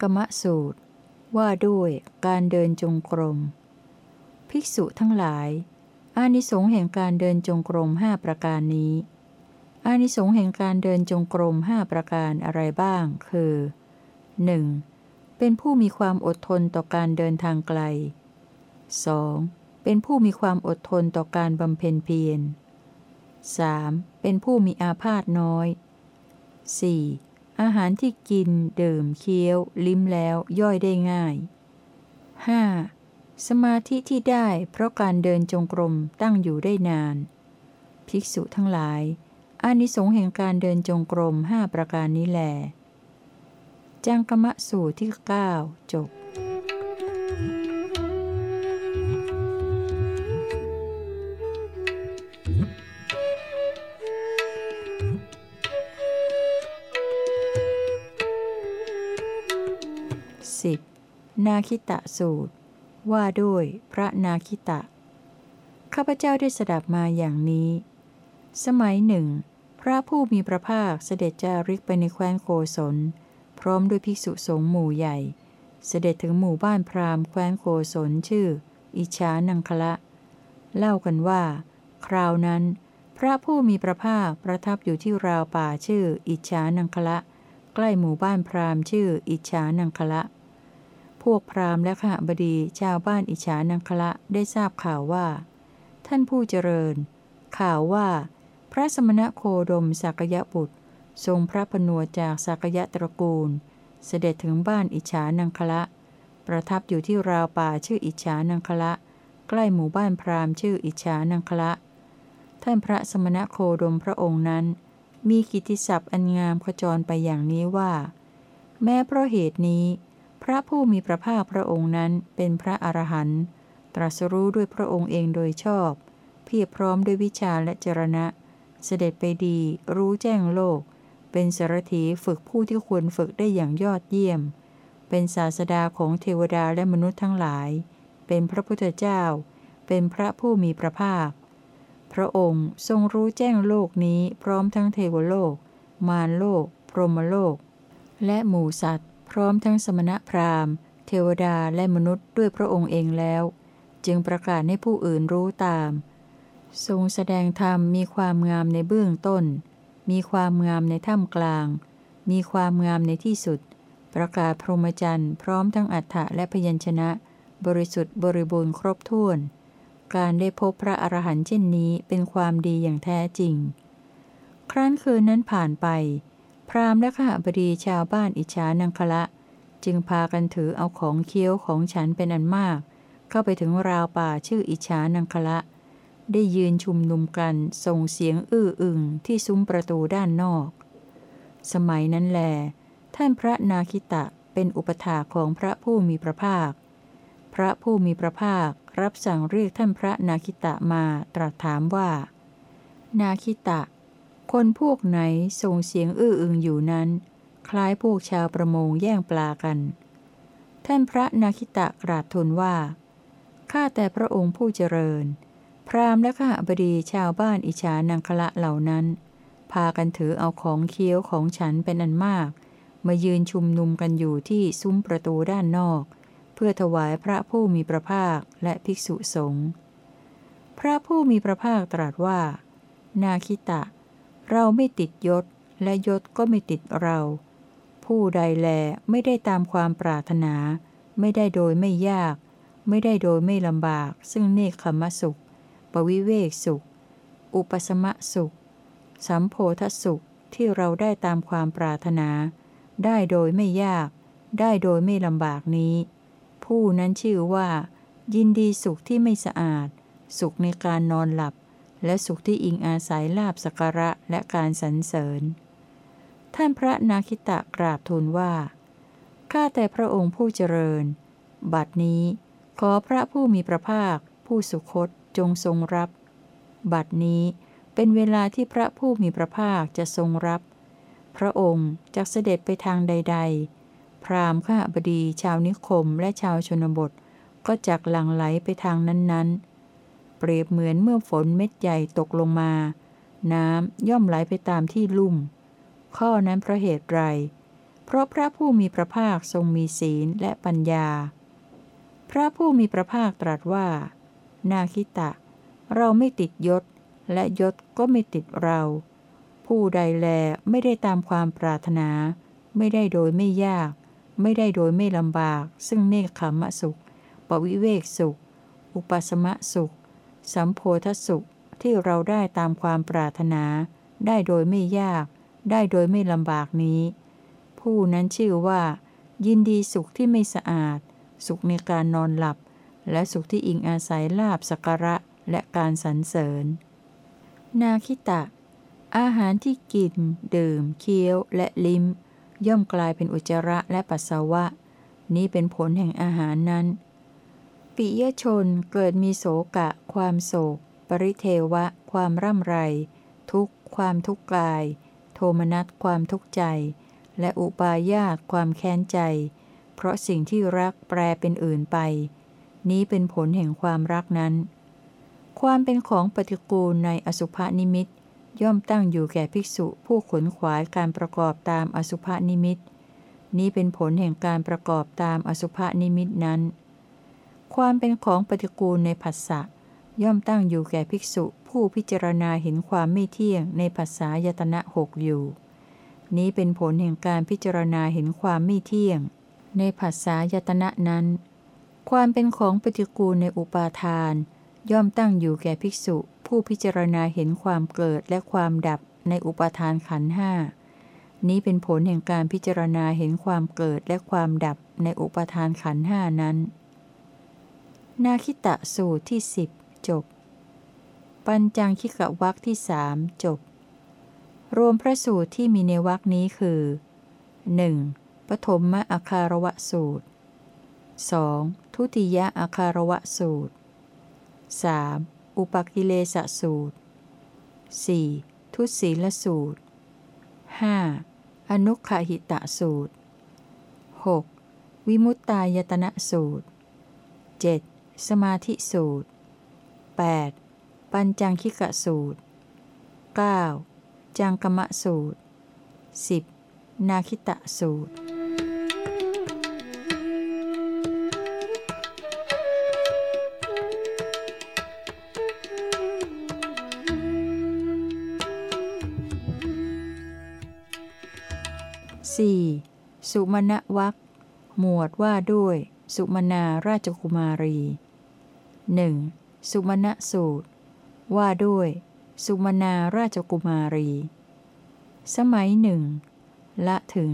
กมะสูตร ว่าด้วยการเดินจงกรม ภิกษุทั้งหลาย อานิสงส์แห่งการเดินจงกรมห้าประการนี้ อานิสงส์แห่งการเดินจงกรมห้าประการอะไรบ้าง คือ 1. เป็นผู้มีความอดทนต่อการเดินทางไกล 2. เป็นผู้มีความอดทนต่อการบำเพ็ญเพียร 3. เป็นผู้มีอาพาธน้อย 4. อาหารที่กิน ดื่ม เคี้ยว ลิ้มแล้วย่อยได้ง่าย 5. สมาธิที่ได้เพราะการเดินจงกรมตั้งอยู่ได้นาน ภิกษุทั้งหลายอานิสงส์แห่งการเดินจงกรมห้าประการนี้แหลจังกมะสูตรที่ 9 จบ 10. นาคิตะสูตร ว่าด้วยพระนาคิตะ ข้าพเจ้าได้สดับมาอย่างนี้ สมัยหนึ่ง พระผู้มีพระภาคเสด็จจาริกไปในแคว้นโกศล พร้อมด้วยภิกษุสงฆ์หมู่ใหญ่ เสด็จถึงหมู่บ้านพราหมณ์แคว้นโกศลชื่อ อิชานังคละ เล่ากันว่า คราวนั้น พระผู้มีพระภาคประทับอยู่ที่ราวป่าชื่อ อิชานังคละ ใกล้หมู่บ้านพราหมณ์ชื่อ อิชานังคละ พวกพราหมณ์และขหบดีชาวบ้านอิชานังคละได้ทราบข่าวว่า ท่านผู้เจริญ ข่าวว่า พระสมณโคดมสักยะบุตร ทรงพระผนวจากสักยะตระกูล เสด็จถึงบ้านอิชานังคละ ประทับอยู่ที่ราวป่าชื่ออิชานังคละ ใกล้หมู่บ้านพราหมณ์ชื่ออิชานังคละ ท่านพระสมณโคดมพระองค์นั้น มีกิติศัพท์อันงามขจรไปอย่างนี้ว่า แม้เพราะเหตุนี้ พระผู้มีพระภาคพระองค์นั้นเป็นพระอรหันต์ตรัสรู้ด้วยพระองค์เองโดยชอบ เพียบพร้อมด้วยวิชาและจรณะ เสด็จไปดีรู้แจ้งโลก เป็นสารถีฝึกผู้ที่ควรฝึกได้อย่างยอดเยี่ยม เป็นศาสดาของเทวดาและมนุษย์ทั้งหลาย เป็นพระพุทธเจ้า เป็นพระผู้มีพระภาค พระองค์ทรงรู้แจ้งโลกนี้พร้อมทั้งเทวโลก มารโลก พรหมโลก และหมู่สัตว พร้อมทั้งสมณพราหมณ์ เทวดาและมนุษย์ด้วยพระองค์เองแล้ว จึงประกาศให้ผู้อื่นรู้ตาม ทรงแสดงธรรมมีความงามในเบื้องต้น มีความงามในท่ามกลาง มีความงามในที่สุด ประกาศพรหมจรรย์พร้อมทั้งอัฏฐะและพยัญชนะ บริสุทธิ์บริบูรณ์ครบถ้วน การได้พบพระอรหันต์เช่นนี้เป็นความดีอย่างแท้จริง ครั้นคืนนั้นผ่านไป พราหมณ์และข้าบดีชาวบ้านอิจฉานังคละ จึงพากันถือเอาของเคี้ยวของฉันเป็นอันมาก เข้าไปถึงราวป่าชื่ออิจฉานังคละ ได้ยืนชุมนุมกันส่งเสียงอื้ออึงที่ซุ้มประตูด้านนอก สมัยนั้นแล ท่านพระนาคิตะเป็นอุปถาของพระผู้มีพระภาค พระผู้มีพระภาครับสั่งเรียกท่านพระนาคิตะมาตรัสถามว่า นาคิตะ คนพวกไหนส่งเสียงอื้ออึงอยู่นั้น คล้ายพวกชาวประมงแย่งปลากัน ท่านพระนาคิตะกราบทูลว่า ข้าแต่พระองค์ผู้เจริญ พราหมณ์และข้าบดีชาวบ้านอิจฉานังคละเหล่านั้น พากันถือเอาของเคี้ยวของฉันเป็นอันมาก มายืนชุมนุมกันอยู่ที่ซุ้มประตูด้านนอก เพื่อถวายพระผู้มีพระภาคและภิกษุสงฆ์ พระผู้มีพระภาคตรัสว่า นาคิตะ เราไม่ติดยศ และยศก็ไม่ติดเรา ผู้ใดแลไม่ได้ตามความปรารถนา ไม่ได้โดยไม่ยาก ไม่ได้โดยไม่ลำบาก ซึ่งเนคขมสุข ปวิเวกสุข อุปสมะสุข สัมโพธสุขที่เราได้ตามความปรารถนา ได้โดยไม่ยาก ได้โดยไม่ลำบากนี้ ผู้นั้นชื่อว่า ยินดีสุขที่ไม่สะอาด สุขในการนอนหลับ และสุขที่อิงอาศัยลาบสักระและการสรรเสริญ ท่านพระนาคิตะกราบทูลว่า ข้าแต่พระองค์ผู้เจริญ บัดนี้ขอพระผู้มีพระภาค ผู้สุคตจงทรงรับ บัดนี้เป็นเวลาที่พระผู้มีพระภาคจะทรงรับ พระองค์จะเสด็จไปทางใด ๆ พราหมณ์ข้าบดีชาวนิคมและชาวชนบทก็จักหลั่งไหลไปทางนั้นๆ เปรียบเหมือนเมื่อฝนเม็ดใหญ่ตกลงมา น้ำย่อมไหลไปตามที่ลุ่ม ข้อนั้นเพราะเหตุไรเพเพราะพระผู้มีพระภาคทรงมีศีลและปัญญา พระผู้มีพระภาคตรัสว่า นาคิตะ เราไม่ติดยศ และยศก็ไม่ติดเรา ผู้ใดแลไม่ได้ตามความปรารถนา ไม่ได้โดยไม่ยาก ไม่ได้โดยไม่ลำบาก ซึ่งเนคขมสุข ปวิเวกสุข อุปสมะสุข สัมโพธสุขที่เราได้ตามความปรารถนา ได้โดยไม่ยาก ได้โดยไม่ลำบากนี้ ผู้นั้นชื่อว่า ยินดีสุขที่ไม่สะอาด สุขในการนอนหลับ และสุขที่อิงอาศัยลาบสักระและการสรรเสริญ นาคิตะ อาหารที่กิน ดื่ม เคี้ยว และลิ้ม ย่อมกลายเป็นอุจจาระและปัสสาวะ นี้เป็นผลแห่งอาหารนั้น ปิยชนเกิดมีโศกะ ความโศก ปริเทวะ ความร่ำไร ทุกความทุกข์กาย โทมนัสความทุกข์ใจ และอุปาญาตความแค้นใจ เพราะสิ่งที่รักแปรเป็นอื่นไป นี้เป็นผลแห่งความรักนั้น ความเป็นของปฏิกูลในอสุภนิมิต ย่อมตั้งอยู่แก่ภิกษุผู้ขนขวายการประกอบตามอสุภนิมิต นี้เป็นผลแห่งการประกอบตามอสุภนิมิตนั้น ความเป็นของปฏิกูลในผัสสะย่อมตั้งอยู่แก่ภิกษุผู้พิจารณาเห็นความไม่เที่ยงในภาษายตนะหกอยู่ นี้เป็นผลแห่งการพิจารณาเห็นความไม่เที่ยง ในภาษายตนะนั้น ความเป็นของปฏิกูลในอุปาทาน ย่อมตั้งอยู่แก่ภิกษุ ผู้พิจารณาเห็นความเกิดและความดับในอุปาทานขันห้า นี้เป็นผลแห่งการพิจารณาเห็นความเกิดและความดับในอุปาทานขันห้านั้น นาคิตะสูตรที่สิบจบ ปัญจังคิกะวักที่สามจบ รวมพระสูตรที่มีในวักนี้คือ 1. ปฐมมอาคารวะสูตร 2. ทุติยอาคารวะสูตร 3. อุปกิเลสสูตร 4. ทุศีลสูตร 5. อนุขหิตะสูตร 6. วิมุตตายตนะสูตร 7. สมาธิสูตร 8. ปัญจังคิกะสูตร 9. จังกมะสูตร 10. นาคิตะสูตร 4. สุมาณวักหมวดว่าด้วย สุมาณาราชกุมารี หนึ่งสุมาณสูตร ว่าด้วย สุมาณาราชกุมารี สมัยหนึ่ง ละถึง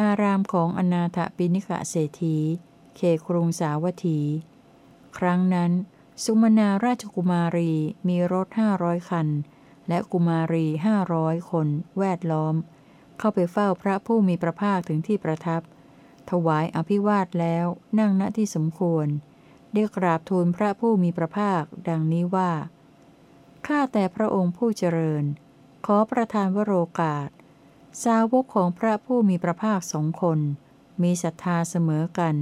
อารามของอนาถปิณิกะเศรษฐีเขครุงสาวัตถี ครั้งนั้น สุมาณาราชกุมารีมีรถห้าร้อยคัน และกุมารีห้าร้อยคนแวดล้อม เข้าไปเฝ้าพระผู้มีพระภาคถึงที่ประทับ ถวายอภิวาทแล้วนั่งณที่สมควร ได้กราบทูลพระผู้มีพระภาค ดังนี้ว่า ข้าแต่พระองค์ผู้เจริญ ขอประทานวโรกาส สาวกของพระผู้มีพระภาคสองคน มีศรัทธาเสมอกัน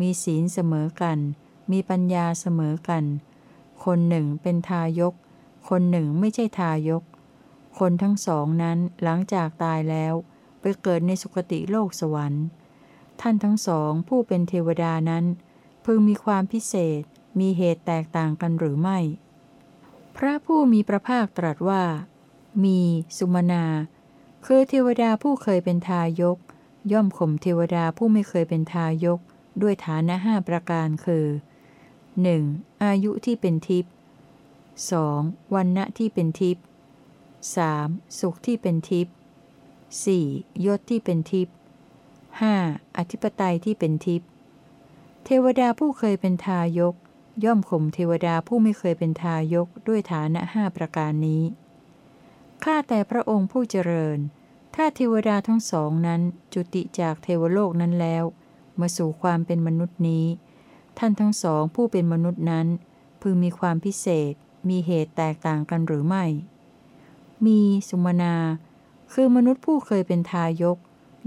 มีศีลเสมอกัน มีปัญญาเสมอกัน คนหนึ่งเป็นทายก คนหนึ่งไม่ใช่ทายก คนทั้งสองนั้นหลังจากตายแล้วไปเกิดในสุคติโลกสวรรค์ ท่านทั้งสองผู้เป็นเทวดานั้น พึงมีความพิเศษ มีเหตุแตกต่างกันหรือไม่ พระผู้มีพระภาคตรัสว่า มีสุมนา คือเทวดาผู้เคยเป็นทายก ย่อมข่มเทวดาผู้ไม่เคยเป็นทายก ด้วยฐานะห้าประการคือ 1. อายุที่เป็นทิพย์ 2. วันณะที่เป็นทิพย์ 3. สุขที่เป็นทิพย์ 4. ยศที่เป็นทิพย์ 5. อธิปไตยที่เป็นทิพย์ เทวดาผู้เคยเป็นทายก ย่อมข่มเทวดาผู้ไม่เคยเป็นทายกด้วยฐานะห้าประการนี้ข้าแต่พระองค์ผู้เจริญ ถ้าเทวดาทั้งสองนั้นจุติจากเทวโลกนั้นแล้ว มาสู่ความเป็นมนุษย์นี้ ท่านทั้งสองผู้เป็นมนุษย์นั้น พึงมีความพิเศษ มีเหตุแตกต่างกันหรือไม่ มีสุมนา คือมนุษย์ผู้เคยเป็นทายก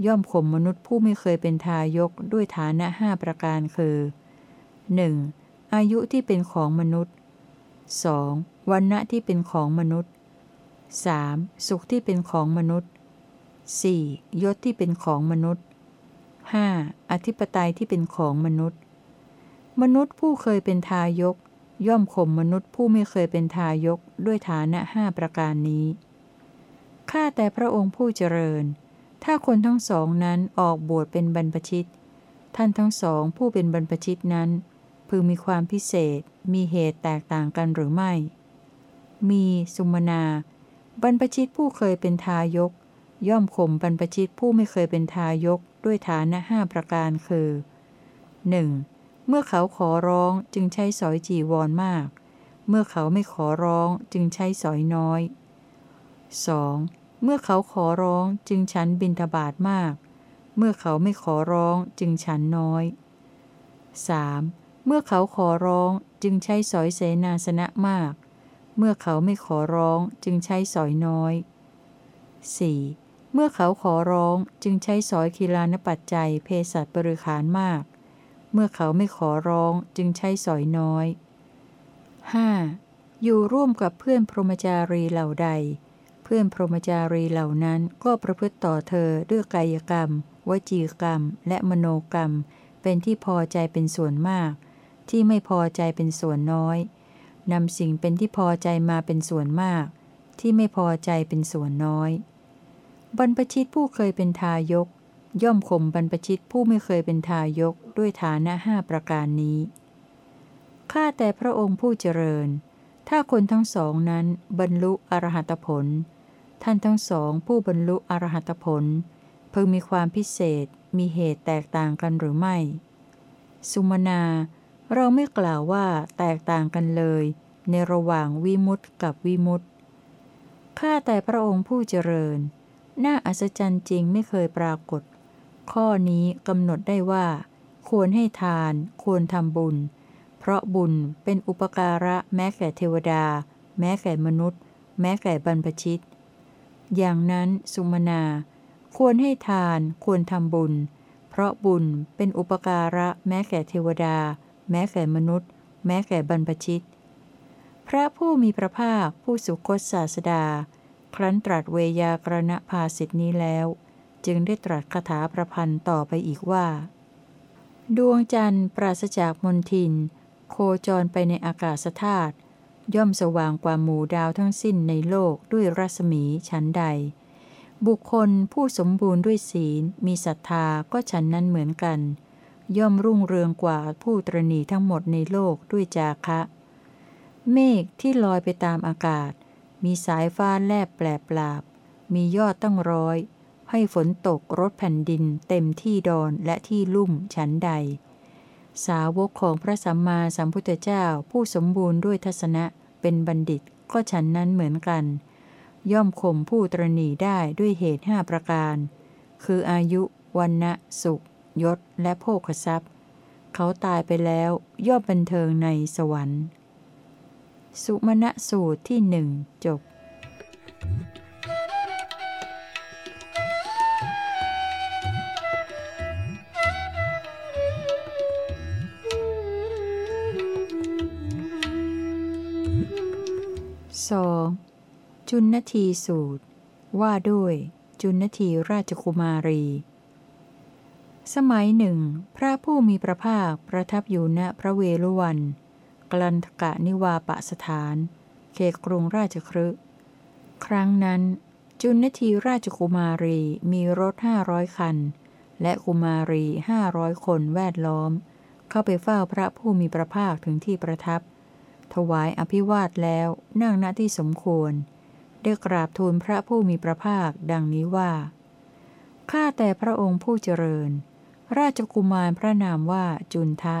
ย่อมข่มมนุษย์ผู้ไม่เคยเป็นทายกด้วยฐานะห้าประการคือ 1. อายุที่เป็นของมนุษย์ 2. วันณะที่เป็นของมนุษย์ 3. สุขที่เป็นของมนุษย์ 4. ยศที่เป็นของมนุษย์ 5. อธิปไตยที่เป็นของมนุษย์ มนุษย์ผู้เคยเป็นทายก ย่อมข่มมนุษย์ผู้ไม่เคยเป็นทายกด้วยฐานะห้าประการนี้ ข้าแต่พระองค์ผู้เจริญ ถ้าคนทั้งสองนั้นออกบวชเป็นบรรพชิต ท่านทั้งสองผู้เป็นบรรพชิตนั้น พึงมีความพิเศษ มีเหตุแตกต่างกันหรือไม่ มีสุมนา บรรพชิตผู้เคยเป็นทายก ย่อมข่มบรรพชิตผู้ไม่เคยเป็นทายกด้วยฐานะห้าประการคือ 1. เมื่อเขาขอร้องจึงใช้สอยจีวรมาก เมื่อเขาไม่ขอร้องจึงใช้สอยน้อย 2. เมื่อเขาขอร้องจึงฉันบินทบาทมาก เมื่อเขาไม่ขอร้องจึงฉันน้อย 3. เมื่อเขาขอร้องจึงใช้สอยเสนาสนะมาก เมื่อเขาไม่ขอร้องจึงใช้สอยน้อย 4. เมื่อเขาขอร้องจึงใช้สอยคีลานปัจจัยเพศัตบริขารมาก เมื่อเขาไม่ขอร้องจึงใช้สอยน้อย 5. อยู่ร่วมกับเพื่อนพรหมจารีเหล่าใด เพื่อนพรหมจารีเหล่านั้นก็ประพฤติต่อเธอด้วยกายกรรม วจีกรรม และมโนกรรม เป็นที่พอใจเป็นส่วนมาก ที่ไม่พอใจเป็นส่วนน้อยนำสิ่งเป็นที่พอใจมาเป็นส่วนมาก ที่ไม่พอใจเป็นส่วนน้อย บรรพชิตผู้เคยเป็นทายก ย่อมข่มบรรพชิตผู้ไม่เคยเป็นทายกด้วยฐานะห้าประการนี้ข้าแต่พระองค์ผู้เจริญ ถ้าคนทั้งสองนั้นบรรลุอรหัตผล ท่านทั้งสองผู้บรรลุอรหัตผลเพิ่งมีความพิเศษมีเหตุแตกต่างกันหรือไม่ สุมนา เราไม่กล่าวว่าแตกต่างกันเลย ในระหว่างวิมุตต์กับวิมุตต์ข้าแต่พระองค์ผู้เจริญ น่าอัศจรรย์จริงไม่เคยปรากฏ ข้อนี้กำหนดได้ว่า ควรให้ทาน ควรทำบุญ เพราะบุญเป็นอุปการะแม้แก่เทวดา แม้แก่มนุษย์ แม้แก่บรรพชิต อย่างนั้นสุมนา ควรให้ทานควรทำบุญ เพราะบุญเป็นอุปการะแม้แก่เทวดา แม้แก่มนุษย์ แม้แก่บรรพชิต พระผู้มีพระภาคผู้สุคตศาสดา ครั้นตรัสเวยากรณภาสิทธินี้แล้ว จึงได้ตรัสคาถาประพันธ์ต่อไปอีกว่า ดวงจันทร์ปราศจากมนทิน โคจรไปในอากาศธาตุ ย่อมสว่างกว่าหมู่ดาวทั้งสิ้นในโลกด้วยรัศมีชั้นใด บุคคลผู้สมบูรณ์ด้วยศีลมีศรัทธาก็ฉันนั้นเหมือนกัน ย่อมรุ่งเรืองกว่าผู้ตรณีทั้งหมดในโลกด้วยจาคะ เมฆที่ลอยไปตามอากาศ มีสายฟ้าแลบแปลปลาบ มียอดตั้งร้อย ให้ฝนตกรถแผ่นดิน เต็มที่ดอนและที่ลุ่มฉันใด สาวกของพระสัมมาสัมพุทธเจ้าผู้สมบูรณ์ด้วยทัศนะเป็นบัณฑิตก็ฉันนั้นเหมือนกัน ย่อมข่มผู้ตรณีได้ด้วยเหตุห้าประการ คืออายุวันนะสุข ยศ และโภคทรัพย์ เขาตายไปแล้วย่อมบันเทิงในสวรรค์ สุมาณสูตรที่หนึ่งจบ you. 2. จุนนทีสูตร ว่าด้วยจุนนทีราชกุมารี สมัยหนึ่ง พระผู้มีพระภาคประทับอยู่ณพระเวฬุวัน กลันทกะนิวาปะสถาน เขตกรุงราชครึครั้งนั้น จุนนทีราชกุมารีมีรถห้าร้อยคัน และกุมารีห้าร้อยคนแวดล้อม เข้าไปเฝ้าพระผู้มีพระภาคถึงที่ประทับ ถวายอภิวาทแล้วนั่งณที่สมควร ได้กราบทูลพระผู้มีพระภาคดังนี้ว่า ข้าแต่พระองค์ผู้เจริญ ราชกุมารพระนามว่าจุนทะ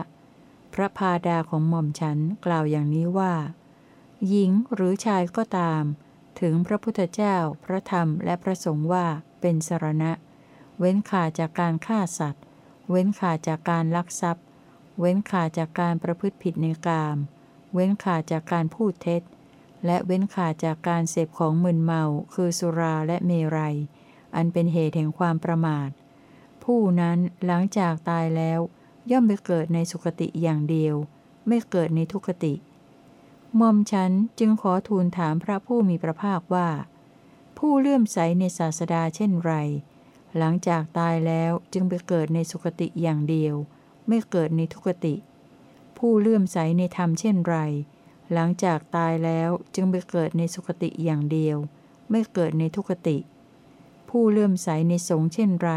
พระพาดาของหม่อมฉันกล่าวอย่างนี้ว่า หญิงหรือชายก็ตาม ถึงพระพุทธเจ้า พระธรรมและพระสงฆ์ว่าเป็นสรณะ เว้นขาจากการฆ่าสัตว์ เว้นขาจากการลักทรัพย์ เว้นขาจากการประพฤติผิดในกาม เว้นขาดจากการพูดเท็จ และเว้นขาดจากการเสพของมึนเมา คือสุราและเมรัย อันเป็นเหตุแห่งความประมาท ผู้นั้นหลังจากตายแล้ว ย่อมไปเกิดในสุคติอย่างเดียว ไม่เกิดในทุคติมอมฉันจึงขอทูลถามพระผู้มีพระภาคว่า ผู้เลื่อมใสในศาสดาเช่นไร หลังจากตายแล้วจึงไปเกิดในสุคติอย่างเดียว ไม่เกิดในทุกติ ผู้เลื่อมใสในธรรมเช่นไร หลังจากตายแล้วจึงไปเกิดในสุคติอย่างเดียว ไม่เกิดในทุกติ ผู้เลื่อมใสในสงฆ์เช่นไร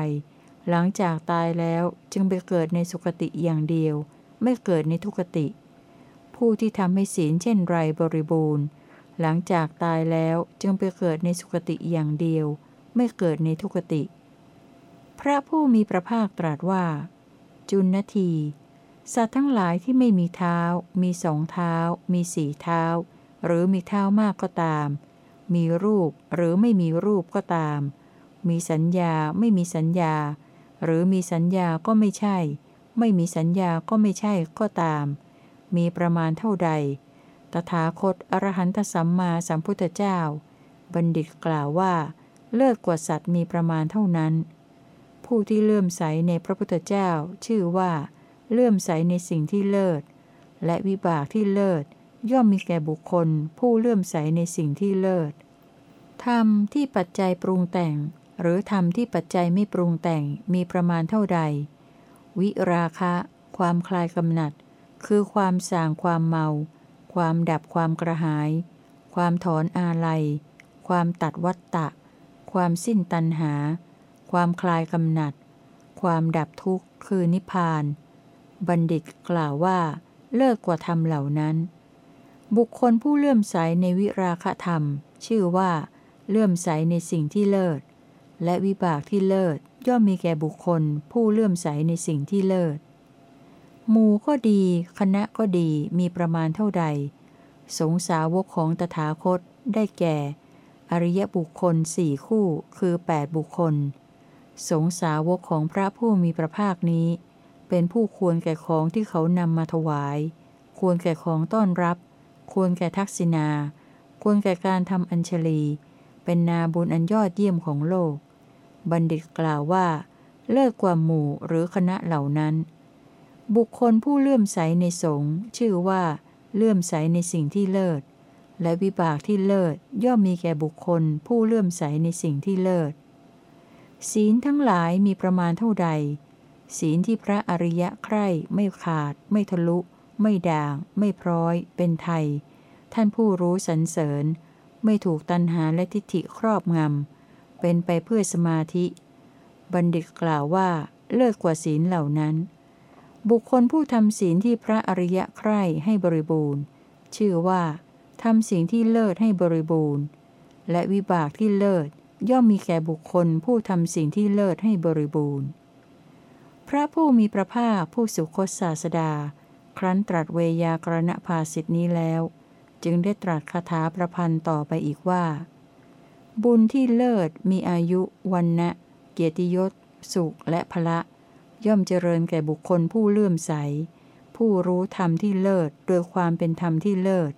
หลังจากตายแล้วจึงไปเกิดในสุคติอย่างเดียว ไม่เกิดในทุกติ ผู้ที่ทำให้ศีลเช่นไรบริบูรณ์ หลังจากตายแล้วจึงไปเกิดในสุคติอย่างเดียว ไม่เกิดในทุกติ พระผู้มีพระภาคตรัสว่า จุนที สัตว์ทั้งหลายที่ไม่มีเท้า มีสองเท้า มีสี่เท้า หรือมีเท้ามากก็ตาม มีรูปหรือไม่มีรูปก็ตาม มีสัญญาไม่มีสัญญา หรือมีสัญญาก็ไม่ใช่ ไม่มีสัญญาก็ไม่ใช่ก็ตาม มีประมาณเท่าใด ตถาคตอรหันตสัมมาสัมพุทธเจ้า บัณฑิตกล่าวว่า เลิศกว่าสัตว์มีประมาณเท่านั้น ผู้ที่เลื่อมใสในพระพุทธเจ้าชื่อว่า เลื่อมใสในสิ่งที่เลิศ และวิบากที่เลิศ ย่อมมีแก่บุคคล ผู้เลื่อมใสในสิ่งที่เลิศ ธรรมที่ปัจจัยปรุงแต่ง หรือธรรมที่ปัจจัยไม่ปรุงแต่งมีประมาณเท่าใด วิราคะ ความคลายกำหนัด คือความสางความเมา ความดับความกระหาย ความถอนอาลัย ความตัดวัตตะ ความสิ้นตัณหา ความคลายกำหนัด ความดับทุกข์คือนิพพาน บัณฑิตกล่าวว่า เลิศกว่าธรรมเหล่านั้น บุคคลผู้เลื่อมใสในวิราคธรรม ชื่อว่า เลื่อมใสในสิ่งที่เลิศ และวิบากที่เลิศย่อมมีแก่บุคคล ผู้เลื่อมใสในสิ่งที่เลิศหมู่ก็ดี คณะก็ดีมีประมาณเท่าใด สงสาวกของตถาคตได้แก่ อริยบุคคลสี่คู่คือ 8 บุคคล สงสาวกของพระผู้มีพระภาคนี้ เป็นผู้ควรแก่ของที่เขานำมาถวาย ควรแก่ของต้อนรับ ควรแก่ทักษิณา ควรแก่การทำอัญชลี เป็นนาบุญอันยอดเยี่ยมของโลก บัณฑิตกล่าวว่า เลิศกว่าหมู่หรือคณะเหล่านั้น บุคคลผู้เลื่อมใสในสงฆ์ชื่อว่า เลื่อมใสในสิ่งที่เลิศ และวิบากที่เลิศย่อมมีแก่บุคคล ผู้เลื่อมใสในสิ่งที่เลิศศีลทั้งหลายมีประมาณเท่าใด ศีลที่พระอริยะใคร่ไม่ขาด ไม่ทะลุ ไม่ด่าง ไม่พร้อย เป็นไทย ท่านผู้รู้สรรเสริญ ไม่ถูกตัณหาและทิฏฐิครอบงำ เป็นไปเพื่อสมาธิ บัณฑิตกล่าวว่าเลิศกว่าศีลเหล่านั้น บุคคลผู้ทำศีลที่พระอริยะใคร่ให้บริบูรณ์ ชื่อว่าทำสิ่งที่เลิศให้บริบูรณ์ และวิบากที่เลิศย่อมมีแก่บุคคลผู้ทำสิ่งที่เลิศให้บริบูรณ์ พระผู้มีพระภาคผู้สุคตศาสดา ครั้นตรัสเวยากรณภาสิทธินี้แล้ว จึงได้ตรัสคาถาประพันธ์ต่อไปอีกว่า บุญที่เลิศมีอายุวันนะเกียรติยศ สุขและพละ ย่อมเจริญแก่บุคคลผู้เลื่อมใส ผู้รู้ธรรมที่เลิศโดยความเป็นธรรมที่เลิศ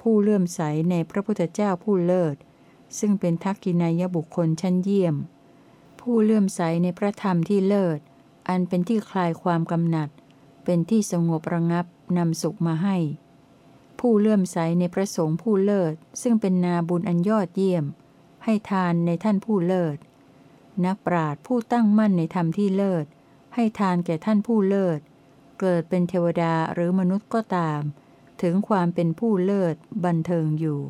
ผู้เลื่อมใสในพระพุทธเจ้าผู้เลิศ ซึ่งเป็นทักกินายบุคคลชั้นเยี่ยม ผู้เลื่อมใสในพระธรรมที่เลิศ อันเป็นที่คลายความกำหนัด เป็นที่สงบระงับนำสุขมาให้ ผู้เลื่อมใสในพระสงฆ์ผู้เลิศ ซึ่งเป็นนาบุญอันยอดเยี่ยม ให้ทานในท่านผู้เลิศ นักปราชญ์ผู้ตั้งมั่นในธรรมที่เลิศ ให้ทานแก่ท่านผู้เลิศ เกิดเป็นเทวดาหรือมนุษย์ก็ตาม ถึงความเป็นผู้เลิศบันเทิงอยู่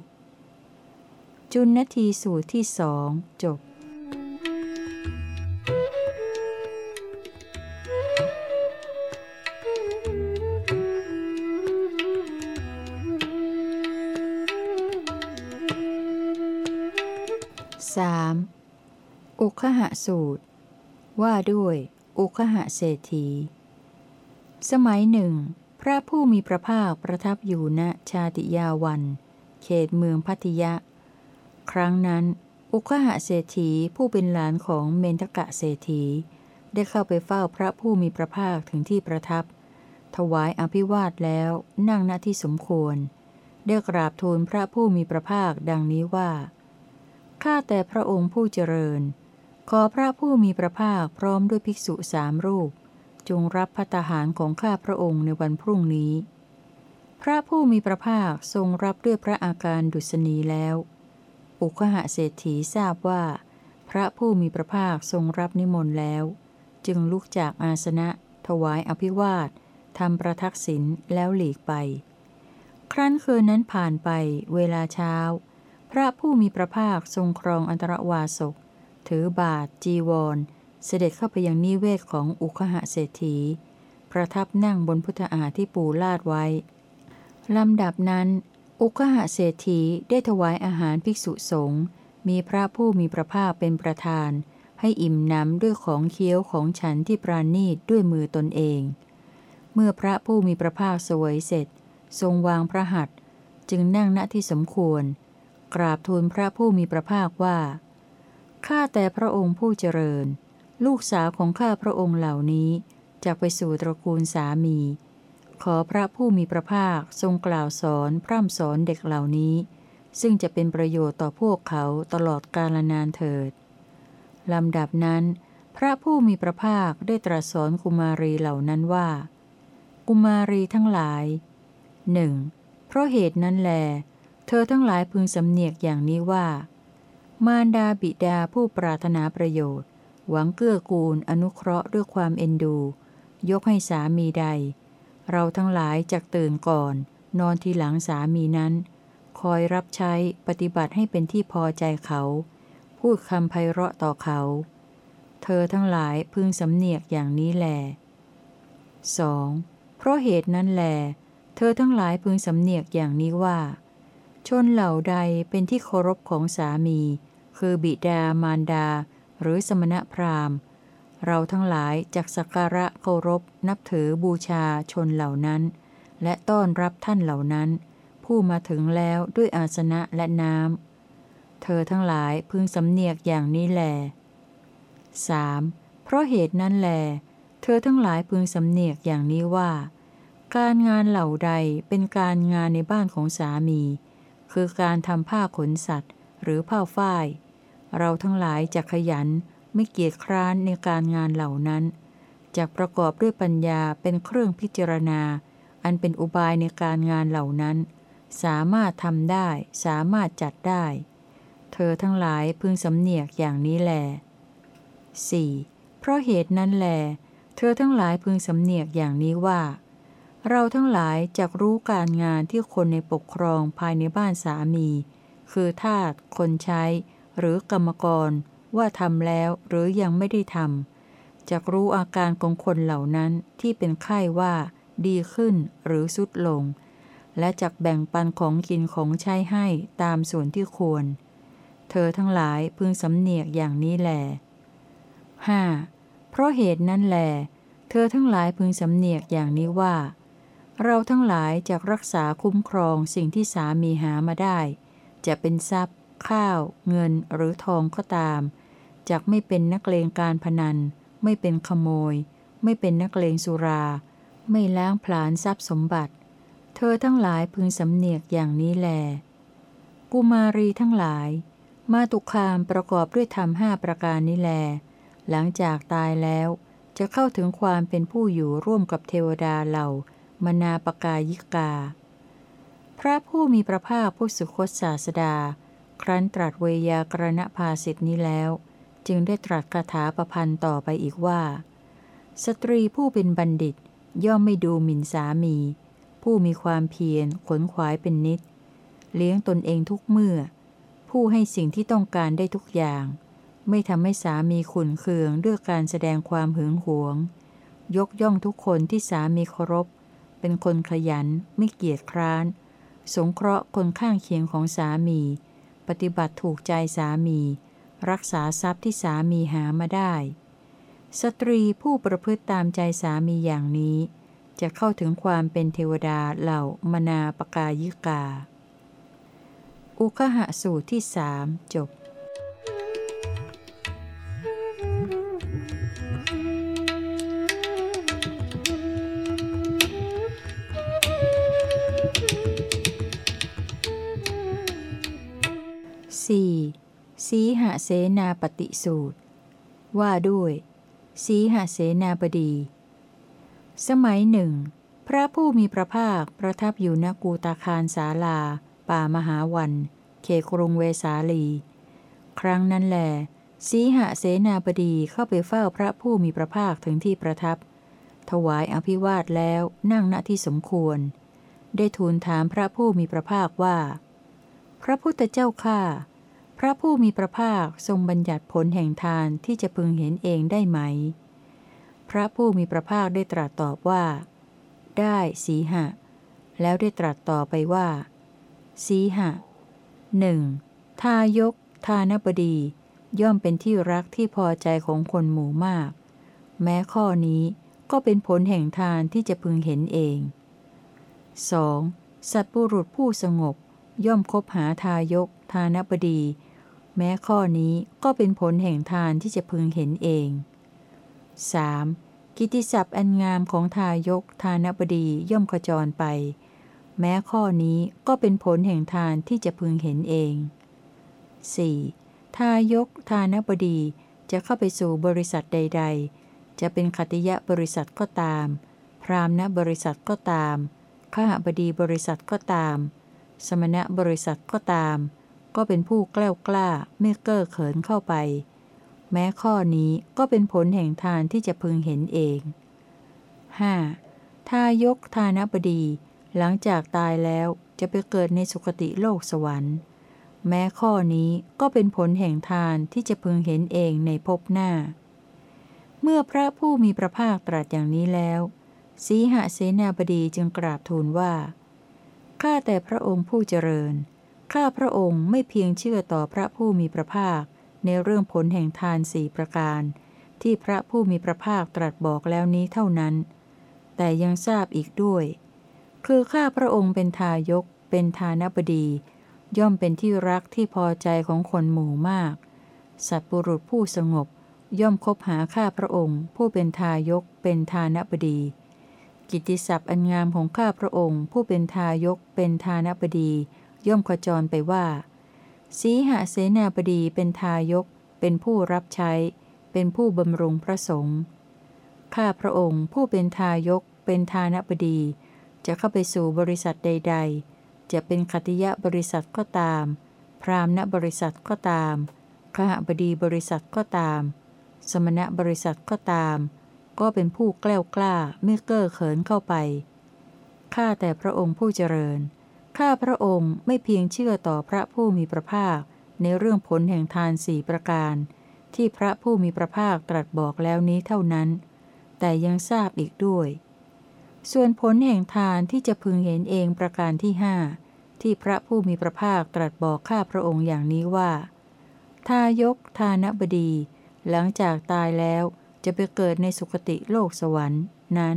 จุนทีสูตรที่สองจบ อุคหะสูตร ว่าด้วย อุคหะเศรษฐี สมัยหนึ่ง พระผู้มีพระภาคประทับอยู่ณชาติยาวัน เขตเมืองพัทยาครั้งนั้น อุคหะเศรษฐีผู้เป็นหลานของเมนทกะเศรษฐี ได้เข้าไปเฝ้าพระผู้มีพระภาคถึงที่ประทับ ถวายอภิวาทแล้วนั่งณที่สมควร ได้กราบทูลพระผู้มีพระภาคดังนี้ว่าข้าแต่พระองค์ผู้เจริญ ขอพระผู้มีพระภาคพร้อมด้วยภิกษุสามรูป จงรับพัตหารของข้าพระองค์ในวันพรุ่งนี้ พระผู้มีพระภาคทรงรับด้วยพระอาการดุษณีแล้ว อุคหะเศรษฐีทราบว่า พระผู้มีพระภาคทรงรับนิมนต์แล้ว จึงลุกจากอาสนะ ถวายอภิวาททำประทักษิณแล้วหลีกไป ครั้นคืนนั้นผ่านไปเวลาเช้า พระผู้มีพระภาคทรงครองอันตรวาสก ถือบาทจีวร เสด็จเข้าไปยังนิเวศของอุคหะเศรษฐี ประทับนั่งบนพุทธาที่ปูลาดไว้ ลำดับนั้น อุคหะเศรษฐีได้ถวายอาหารภิกษุสงฆ์มีพระผู้มีพระภาคเป็นประธาน ให้อิ่มน้ำด้วยของเคี้ยวของฉันที่ปราณีตด้วยมือตนเอง เมื่อพระผู้มีพระภาคสวยเสร็จ ทรงวางพระหัตถ์จึงนั่งณที่สมควร กราบทูลพระผู้มีพระภาคว่า ข้าแต่พระองค์ผู้เจริญ ลูกสาวของข้าพระองค์เหล่านี้จะไปสู่ตระกูลสามี ขอพระผู้มีพระภาคทรงกล่าวสอนพร่ำสอนเด็กเหล่านี้ ซึ่งจะเป็นประโยชน์ต่อพวกเขาตลอดกาลนานเถิดลำดับนั้น พระผู้มีพระภาคได้ตรัสสอนกุมารีเหล่านั้นว่า กุมารีทั้งหลายหนึ่งเพราะเหตุนั้นแล เธอทั้งหลายพึงสำเนียกอย่างนี้ว่า มารดาบิดาผู้ปรารถนาประโยชน์ หวังเกื้อกูลอนุเคราะห์ด้วยความเอ็นดู ยกให้สามีใด เราทั้งหลายจักตื่นก่อน นอนทีหลังสามีนั้น คอยรับใช้ปฏิบัติให้เป็นที่พอใจเขา พูดคำไพเราะต่อเขา เธอทั้งหลายพึงสำเนียกอย่างนี้แล 2. เพราะเหตุนั้นแล เธอทั้งหลายพึงสำเนียกอย่างนี้ว่า ชนเหล่าใดเป็นที่เคารพของสามี คือบิดามารดา หรือสมณพราหมณ์ เราทั้งหลายจักสักการะเคารพ นับถือบูชาชนเหล่านั้น และต้อนรับท่านเหล่านั้น ผู้มาถึงแล้วด้วยอาสนะและน้ำ เธอทั้งหลายพึงสำเนียกอย่างนี้แล 3. เพราะเหตุนั้นแล เธอทั้งหลายพึงสำเนียกอย่างนี้ว่า การงานเหล่าใดเป็นการงานในบ้านของสามี คือการทำผ้าขนสัตว์ หรือผ้าฝ้าย เราทั้งหลายจะขยันไม่เกียจคร้านในการงานเหล่านั้นจะประกอบด้วยปัญญาเป็นเครื่องพิจารณา อันเป็นอุบายในการงานเหล่านั้น สามารถทำได้ สามารถจัดได้ เธอทั้งหลายพึงสำเนียกอย่างนี้แล 4. เพราะเหตุนั้นแล เธอทั้งหลายพึงสำเนียกอย่างนี้ว่า เราทั้งหลายจะรู้การงานที่คนในปกครองภายในบ้านสามี คือทาสคนใช้ หรือกรรมกร ว่าทำแล้วหรือยังไม่ได้ทำจะรู้อาการของคนเหล่านั้นที่เป็นไข้ว่า ดีขึ้นหรือสุดลง และจักแบ่งปันของกินของใช้ให้ตามส่วนที่ควร เธอทั้งหลายพึงสำเนียกอย่างนี้แหล 5. เพราะเหตุนั้นแหลเธอทั้งหลายพึงสำเนียกอย่างนี้ว่า เราทั้งหลายจะรักษาคุ้มครองสิ่งที่สามีหามาได้ จะเป็นทรัพย์ ข้าว เงินหรือทองก็ตามจกไม่เป็นนักเลงการพนัน ไม่เป็นขโมย ไม่เป็นนักเลงสุรา ไม่ล้างผลาญทรัพย์สมบัติ เธอทั้งหลายพึงสำเนียกอย่างนี้แล กุมารีทั้งหลาย มาตุคามประกอบด้วยธรรมห้าประการนี้แล หลังจากตายแล้ว จะเข้าถึงความเป็นผู้อยู่ร่วมกับเทวดาเหล่ามนาปกายิกา พระผู้มีพระภาคผู้สุคตศาสดา ครั้นตรัสเวยากรณภาสิทธินี้แล้ว จึงได้ตรัสคาถาประพันธ์ต่อไปอีกว่า สตรีผู้เป็นบัณฑิต ย่อมไม่ดูหมิ่นสามี ผู้มีความเพียรขนขวายเป็นนิด เลี้ยงตนเองทุกเมื่อ ผู้ให้สิ่งที่ต้องการได้ทุกอย่าง ไม่ทำให้สามีขุนเคืองด้วยการแสดงความหึงหวง ยกย่องทุกคนที่สามีเคารพ เป็นคนขยันไม่เกียจคร้าน สงเคราะห์คนข้างเคียงของสามี ปฏิบัติถูกใจสามี รักษาทรัพย์ที่สามีหามาได้ สตรีผู้ประพฤติตามใจสามีอย่างนี้ จะเข้าถึงความเป็นเทวดาเหล่ามนาปกายิกา อุคหะสูตรที่สามจบ นาปฏิสูตร ว่าด้วย สีหเสนาบดี สมัยหนึ่ง พระผู้มีพระภาคประทับอยู่ณกูตาคารสาลา ป่ามหาวัน เขกรุงเวสาลี ครั้งนั้นแหลสีหเสนาบดีเข้าไปเฝ้าพระผู้มีพระภาคถึงที่ประทับ ถวายอภิวาทแล้วนั่งณที่สมควร ได้ทูลถามพระผู้มีพระภาคว่า พระพุทธเจ้าข้า พระผู้มีพระภาคทรงบัญญัติผลแห่งทานที่จะพึงเห็นเองได้ไหม พระผู้มีพระภาคได้ตรัสตอบว่า ได้สีหะ แล้วได้ตรัสต่อไปว่า สีหะหนึ่งทายก ทานบดี ย่อมเป็นที่รักที่พอใจของคนหมู่มาก แม้ข้อนี้ก็เป็นผลแห่งทานที่จะพึงเห็นเอง 2. สัตว์ปุรุษผู้สงบ ย่อมคบหาทายก ทานบดี แม้ข้อนี้ก็เป็นผลแห่งทานที่จะพึงเห็นเอง 3. กิติศัพท์อันงามของทายกทานบดีย่อมขจรไป แม้ข้อนี้ก็เป็นผลแห่งทานที่จะพึงเห็นเอง 4. ทายกทานบดีจะเข้าไปสู่บริษัทใด ๆ จะเป็นขติยะบริษัทก็ตาม พรามณบริษัทก็ตามข้าบดีบริษัทก็ตาม สมณะบริษัทก็ตาม ก็เป็นผู้กล้ากล้าไม่เก้อเขินเข้าไป แม้ข้อนี้ก็เป็นผลแห่งทานที่จะพึงเห็นเอง 5. ทายกทานบดี หลังจากตายแล้วจะไปเกิดในสุคติโลกสวรรค์ แม้ข้อนี้ก็เป็นผลแห่งทานที่จะพึงเห็นเองในภพหน้า เมื่อพระผู้มีพระภาคตรัสอย่างนี้แล้ว สีหเสนาบดีจึงกราบทูลว่า ข้าแต่พระองค์ผู้เจริญ ข้าพระองค์ไม่เพียงเชื่อต่อพระผู้มีพระภาค ในเรื่องผลแห่งทานสี่ประการ ที่พระผู้มีพระภาคตรัสบอกแล้วนี้เท่านั้น แต่ยังทราบอีกด้วย คือข้าพระองค์เป็นทายก เป็นทานบดี ย่อมเป็นที่รักที่พอใจของคนหมู่มาก สัตบุรุษผู้สงบ ย่อมคบหาข้าพระองค์ ผู้เป็นทายก เป็นทานบดี กิติศัพท์อันงามของข้าพระองค์ ผู้เป็นทายก เป็นทานบดี ย่อมขจรไปว่า สีหเสนาบดีเป็นทายก เป็นผู้รับใช้ เป็นผู้บำรุงพระสงฆ์ข้าพระองค์ผู้เป็นทายก เป็นทานบดี จะเข้าไปสู่บริษัทใด ๆ จะเป็นคติยะบริษัทก็ตาม พรามณบริษัทก็ตามขหบดีบริษัทก็ตาม สมณบริษัทก็ตาม ก็เป็นผู้แกล้วกล้าไม่เก้อเขินเข้าไป ข้าแต่พระองค์ผู้เจริญ ข้าพระองค์ไม่เพียงเชื่อต่อพระผู้มีพระภาค ในเรื่องผลแห่งทานสี่ประการ ที่พระผู้มีพระภาคตรัสบอกแล้วนี้เท่านั้น แต่ยังทราบอีกด้วย ส่วนผลแห่งทานที่จะพึงเห็นเองประการที่ห้าที่พระผู้มีพระภาคตรัสบอกข้าพระองค์อย่างนี้ว่า ทายกทานบดี หลังจากตายแล้วจะไปเกิดในสุคติโลกสวรรค์นั้น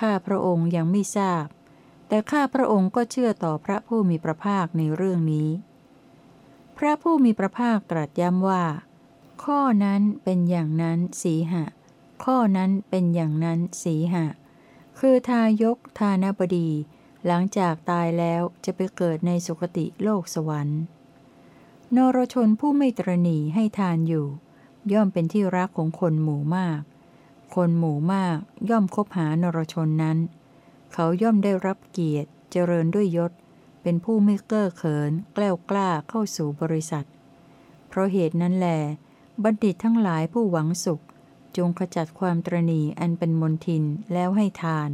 ข้าพระองค์ยังไม่ทราบ แต่ข้าพระองค์ก็เชื่อต่อพระผู้มีพระภาคในเรื่องนี้ พระผู้มีพระภาคตรัสย้ำว่า ข้อนั้นเป็นอย่างนั้นสีหะ ข้อนั้นเป็นอย่างนั้นสีหะ คือทายกทานบดี หลังจากตายแล้วจะไปเกิดในสุคติโลกสวรรค์นรชนผู้ไม่ตรณีให้ทานอยู่ ย่อมเป็นที่รักของคนหมู่มาก คนหมู่มากย่อมคบหานรชนนั้น เขาย่อมได้รับเกียรติ เจริญด้วยยศ เป็นผู้ไม่เก้อเขิน แกล้วกล้าเข้าสู่บริษัท เพราะเหตุนั้นแหลบัณฑิตทั้งหลายผู้หวังสุข จงขจัดความตรณีอันเป็นมนทินแล้วให้ทาน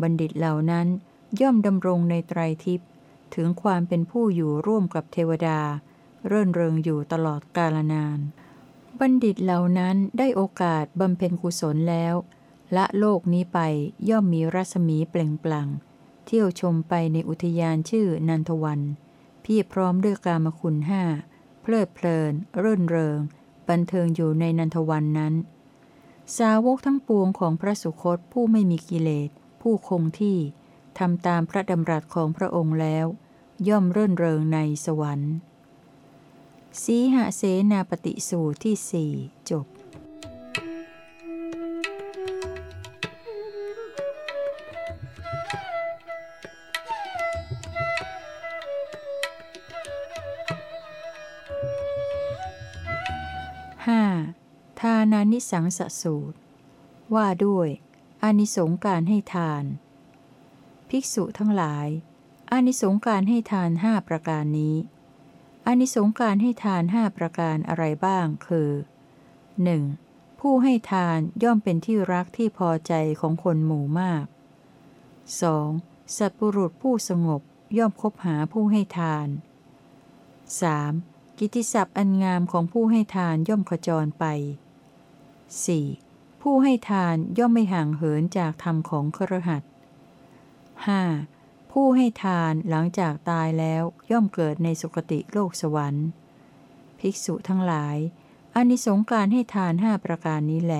บัณฑิตเหล่านั้นย่อมดำรงในไตรทิพย์ถึงความเป็นผู้อยู่ร่วมกับเทวดา เรื่นเริงอยู่ตลอดกาลนาน บัณฑิตเหล่านั้นได้โอกาสบำเพ็ญกุศลแล้ว ละโลกนี้ไปย่อมมีรัศมีเปล่งปลั่ง เที่ยวชมไปในอุทยานชื่อนันทวัน พี่พร้อมด้วยกามคุณห้า เพลิดเพลิน รื่นเริง บันเทิงอยู่ในนันทวันนั้น สาวกทั้งปวงของพระสุคตผู้ไม่มีกิเลส ผู้คงที่ทำตามพระดำรัสของพระองค์แล้ว ย่อมรื่นเริงในสวรรค์ สีหเสนาปฏิสูตรที่สี่จบ นิสังสสูตร ว่าด้วยอานิสงการให้ทาน ภิกษุทั้งหลายอานิสงการให้ทานห้าประการนี้อานิสงการให้ทานห้าประการอะไรบ้างคือ 1. ผู้ให้ทานย่อมเป็นที่รักที่พอใจของคนหมู่มาก 2. สัตบุรุษผู้สงบย่อมคบหาผู้ให้ทาน 3. กิติศัพท์อันงามของผู้ให้ทานย่อมขจรไป 4. ผู้ให้ทานย่อมไม่ห่างเหินจากธรรมของครหัส 5. ผู้ให้ทานหลังจากตายแล้วย่อมเกิดในสุคติโลกสวรรค์ ภิกษุทั้งหลายอานิสงการให้ทานห้าประการนี้แล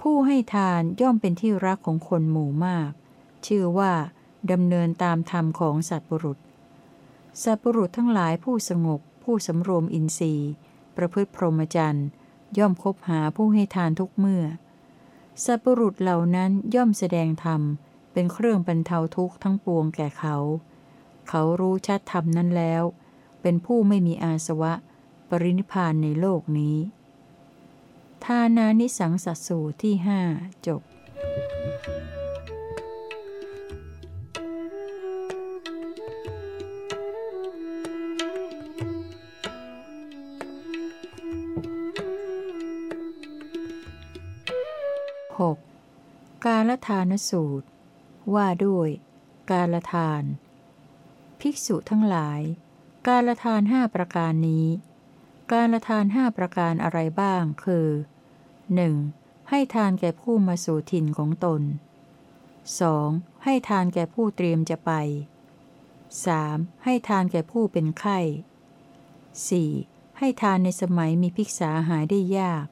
ผู้ให้ทานย่อมเป็นที่รักของคนหมู่มาก ชื่อว่าดำเนินตามธรรมของสัตบุรุษ สัตบุรุษทั้งหลายผู้สงบผู้สำรวมอินทรีย์ ประพฤติพรหมจรรย์ ย่อมคบหาผู้ให้ทานทุกเมื่อ สัตบุรุษเหล่านั้นย่อมแสดงธรรม เป็นเครื่องบรรเทาทุกข์ทั้งปวงแก่เขา เขารู้ชัดธรรมนั้นแล้ว เป็นผู้ไม่มีอาสวะ ปรินิพานในโลกนี้ ทานานิสังสัตสูที่ห้าจบ 6. การละทานสูตร ว่าด้วย การละทาน ภิกษุทั้งหลาย การละทานห้าประการนี้ การละทานห้าประการอะไรบ้างคือ 1. ให้ทานแก่ผู้มาสู่ถิ่นของตน 2. ให้ทานแก่ผู้เตรียมจะไป 3. ให้ทานแก่ผู้เป็นไข้ 4. ให้ทานในสมัยมีภิกษาหายได้ยาก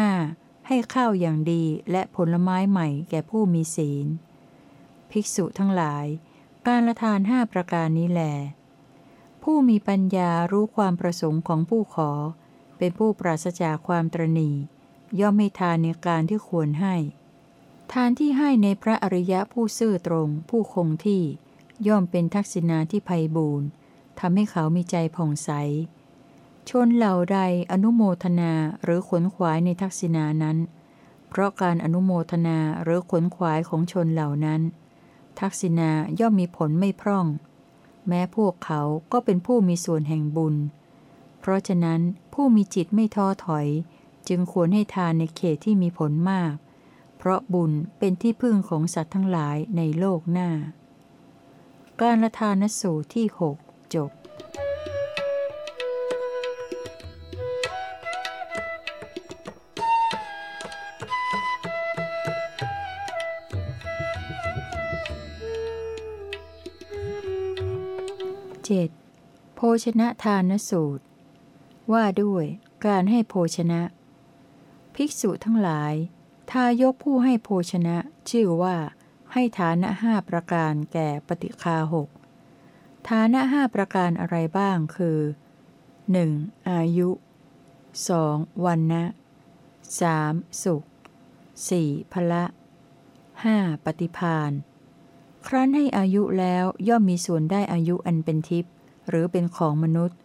5. ให้ข้าวอย่างดีและผลไม้ใหม่แก่ผู้มีศีล ภิกษุทั้งหลาย การละทานห้าประการนี้แหลผู้มีปัญญารู้ความประสงค์ของผู้ขอ เป็นผู้ปราศจากความตรณีย่อมให้ทานในการที่ควรให้ ทานที่ให้ในพระอริยะผู้ซื่อตรง ผู้คงที่ ย่อมเป็นทักษิณาที่ไพบูรณ์ทำให้เขามีใจผ่องใส ชนเหล่าใดอนุโมทนาหรือขนขวายในทักษิณานั้น เพราะการอนุโมทนาหรือขนขวายของชนเหล่านั้น ทักษิณาย่อมมีผลไม่พร่อง แม้พวกเขาก็เป็นผู้มีส่วนแห่งบุญ เพราะฉะนั้นผู้มีจิตไม่ท้อถอย จึงควรให้ทานในเขตที่มีผลมาก เพราะบุญเป็นที่พึ่งของสัตว์ทั้งหลายในโลกหน้า การละทานสูตรที่หกจบ 7. โภชนะทานสูตร ว่าด้วยการให้โภชนะ ภิกษุทั้งหลาย ทายกผู้ให้โภชนะ ชื่อว่า ให้ฐานะห้าประการแก่ปฏิคาหกฐานะห้าประการอะไรบ้างคือ 1. อายุ 2. วันนะ 3. สุข 4. พละ 5. ปฏิพาน ครั้นให้อายุแล้วย่อมมีส่วนได้อายุอันเป็นทิพย์หรือเป็นของมนุษย์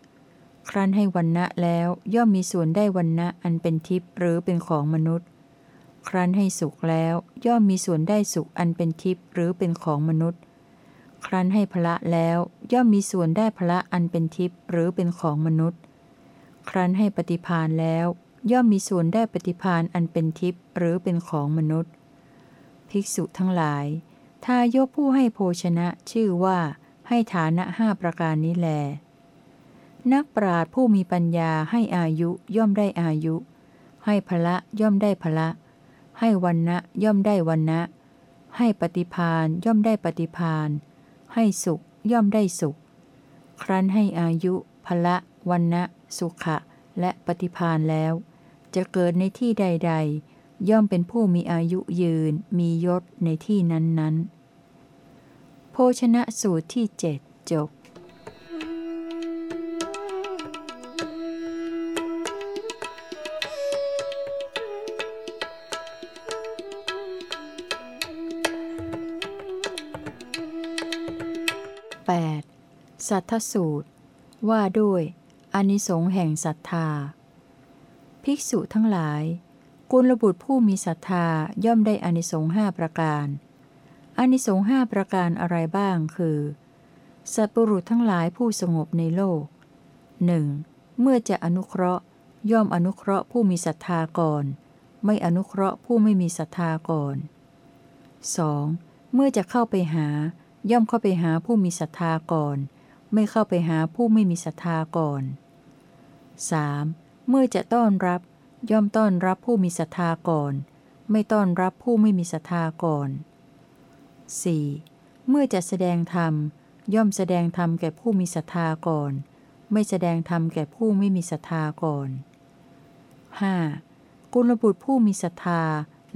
ครั้นให้วันนะแล้วย่อมมีส่วนได้วันนะอันเป็นทิพย์หรือเป็นของมนุษย์ ครั้นให้สุขแล้วย่อมมีส่วนได้สุขอันเป็นทิพย์หรือเป็นของมนุษย์ ครั้นให้พละแล้วย่อมมีส่วนได้พละอันเป็นทิพย์หรือเป็นของมนุษย์ ครั้นให้ปฏิพานแล้ว ย่อมมีส่วนได้ปฏิพานอันเป็นทิพย์หรือเป็นของมนุษย์ ภิกษุทั้งหลาย ทายกผู้ให้โภชนะชื่อว่าให้ฐานะห้าประการนี้แล นักปราดผู้มีปัญญาให้อายุย่อมได้อายุ ให้พละย่อมได้พละ ให้วันนะย่อมได้วันนะให้ปฏิพานย่อมได้ปฏิพานให้สุขย่อมได้สุข ครั้นให้อายุพละวันนะสุขะ และปฏิพานแล้ว จะเกิดในที่ใด ๆ ย่อมเป็นผู้มีอายุยืน มียศในที่นั้นๆ โภชนะสูตรที่เจ็ดจบ 8. สัทธสูตร ว่าด้วยอนิสงส์แห่งศรัทธา ภิกษุทั้งหลาย กุลบุตรผู้มีศรัทธาย่อมได้อนิสงส์ห้าประการ อนิสงส์ห้าประการอะไรบ้างคือ สัตว์บุรุษทั้งหลายผู้สงบในโลกหนึ่งเมื่อจะอนุเคราะห์ ย่อมอนุเคราะห์ผู้มีศรัทธาก่อน ไม่อนุเคราะห์ผู้ไม่มีศรัทธาก่อน 2. เมื่อจะเข้าไปหา ย่อมเข้าไปหาผู้มีศรัทธาก่อน ไม่เข้าไปหาผู้ไม่มีศรัทธาก่อน 3. เมื่อจะต้อนรับ ย่อมต้อนรับผู้มีศรัทธาก่อน ไม่ต้อนรับผู้ไม่มีศรัทธาก่อน 4. เมื่อจะแสดงธรรม ย่อมแสดงธรรมแก่ผู้มีศรัทธาก่อน ไม่แสดงธรรมแก่ผู้ไม่มีศรัทธาก่อน 5. กุลบุตรผู้มีศรัทธา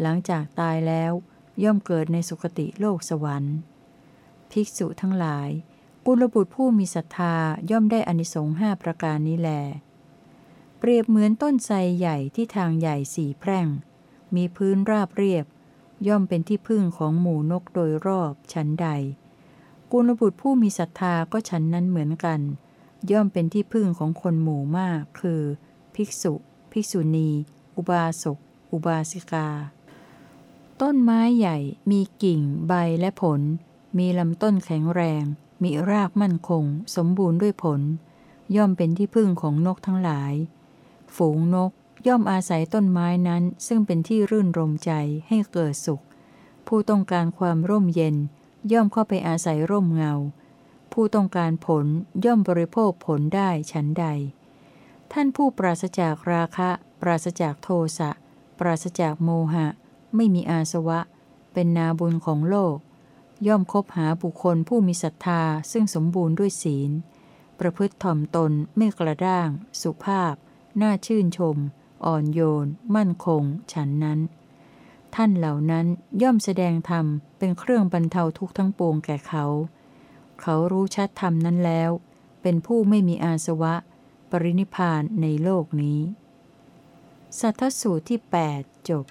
หลังจากตายแล้ว ย่อมเกิดในสุคติโลกสวรรค์ ภิกษุทั้งหลาย กุลบุตรผู้มีศรัทธาย่อมได้อานิสงส์ห้าประการนี้แล เปรียบเหมือนต้นไทรใหญ่ที่ทางใหญ่สี่แพร่ง มีพื้นราบเรียบ ย่อมเป็นที่พึ่งของหมู่นกโดยรอบชั้นใด กุลบุตรผู้มีศรัทธาก็ฉันนั้นเหมือนกัน ย่อมเป็นที่พึ่งของคนหมู่มาก คือ ภิกษุ ภิกษุณี อุบาสก อุบาสิกา ต้นไม้ใหญ่มีกิ่ง ใบและผล มีลำต้นแข็งแรง มีรากมั่นคง สมบูรณ์ด้วยผล ย่อมเป็นที่พึ่งของนกทั้งหลาย ฝูงนก ย่อมอาศัยต้นไม้นั้นซึ่งเป็นที่รื่นรมใจให้เกิดสุข ผู้ต้องการความร่มเย็น ย่อมเข้าไปอาศัยร่มเงา ผู้ต้องการผลย่อมบริโภคผลได้ฉันใด ท่านผู้ปราศจากราคะ ปราศจากโทสะปราศจากโมหะ ไม่มีอาสวะ เป็นนาบุญของโลก ย่อมคบหาบุคคลผู้มีศรัทธาซึ่งสมบูรณ์ด้วยศีล ประพฤติถ่อมตนไม่กระด้าง สุภาพ น่าชื่นชม อ่อนโยน มั่นคง ฉันนั้น ท่านเหล่านั้นย่อมแสดงธรรมเป็นเครื่องบรรเทาทุกข์ทั้งปวงแก่เขา เขารู้ชัดธรรมนั้นแล้ว เป็นผู้ไม่มีอาสวะ ปรินิพานในโลกนี้ สัทธสูตรที่ 8 จบ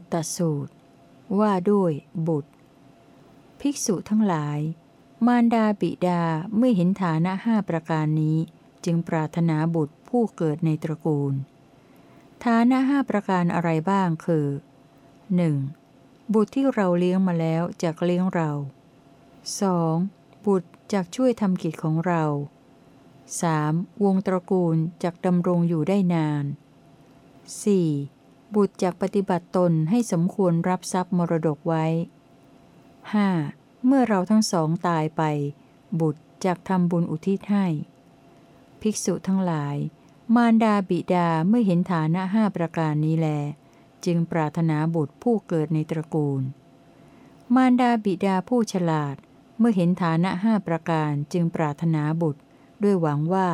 ตตสูตร ว่าด้วยบุตร ภิกษุทั้งหลาย มารดาบิดาเมื่อเห็นฐานะห้าประการนี้ จึงปรารถนาบุตรผู้เกิดในตระกูล ฐานะห้าประการอะไรบ้างคือ 1. บุตรที่เราเลี้ยงมาแล้วจากเลี้ยงเรา 2. บุตรจากช่วยทำกิจของเรา 3. วงตระกูลจากดำรงอยู่ได้นาน 4. บุตรจากปฏิบัติตนให้สมควรรับทรัพย์มรดกไว้ 5. เมื่อเราทั้งสองตายไป บุตรจากทำบุญอุทิศให้ ภิกษุทั้งหลาย มารดาบิดาเมื่อเห็นฐานะห้าประการนี้แล จึงปรารถนาบุตรผู้เกิดในตระกูล มารดาบิดาผู้ฉลาด เมื่อเห็นฐานะห้าประการจึงปรารถนาบุตร ด้วยหวังว่า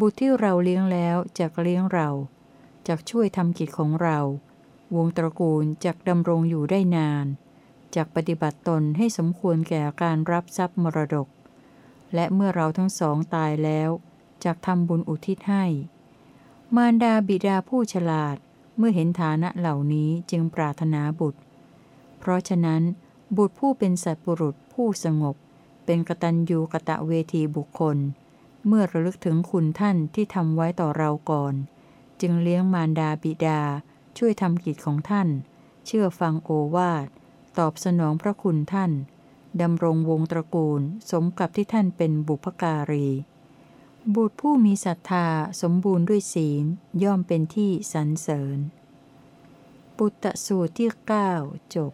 บุตรที่เราเลี้ยงแล้วจะเลี้ยงเรา จะช่วยทำกิจของเรา วงตระกูลจะดำรงอยู่ได้นานจากปฏิบัติตนให้สมควรแก่การรับทรัพย์มรดก และเมื่อเราทั้งสองตายแล้วจากทำบุญอุทิศให้ มารดาบิดาผู้ฉลาดเมื่อเห็นฐานะเหล่านี้จึงปรารถนาบุตร เพราะฉะนั้น บุตรผู้เป็นสัตว์บุรุษผู้สงบ เป็นกตัญญูกะตะเวทีบุคคล เมื่อระลึกถึงคุณท่านที่ทำไว้ต่อเราก่อน จึงเลี้ยงมารดาบิดา ช่วยทำกิจของท่าน เชื่อฟังโอวาท ตอบสนองพระคุณท่านดำรงวงตระกูลสมกับที่ท่านเป็นบุพการี บุตรผู้มีศรัทธาสมบูรณ์ด้วยศีลย่อมเป็นที่สรรเสริญ ปุตตสูตรที่ 9 จบ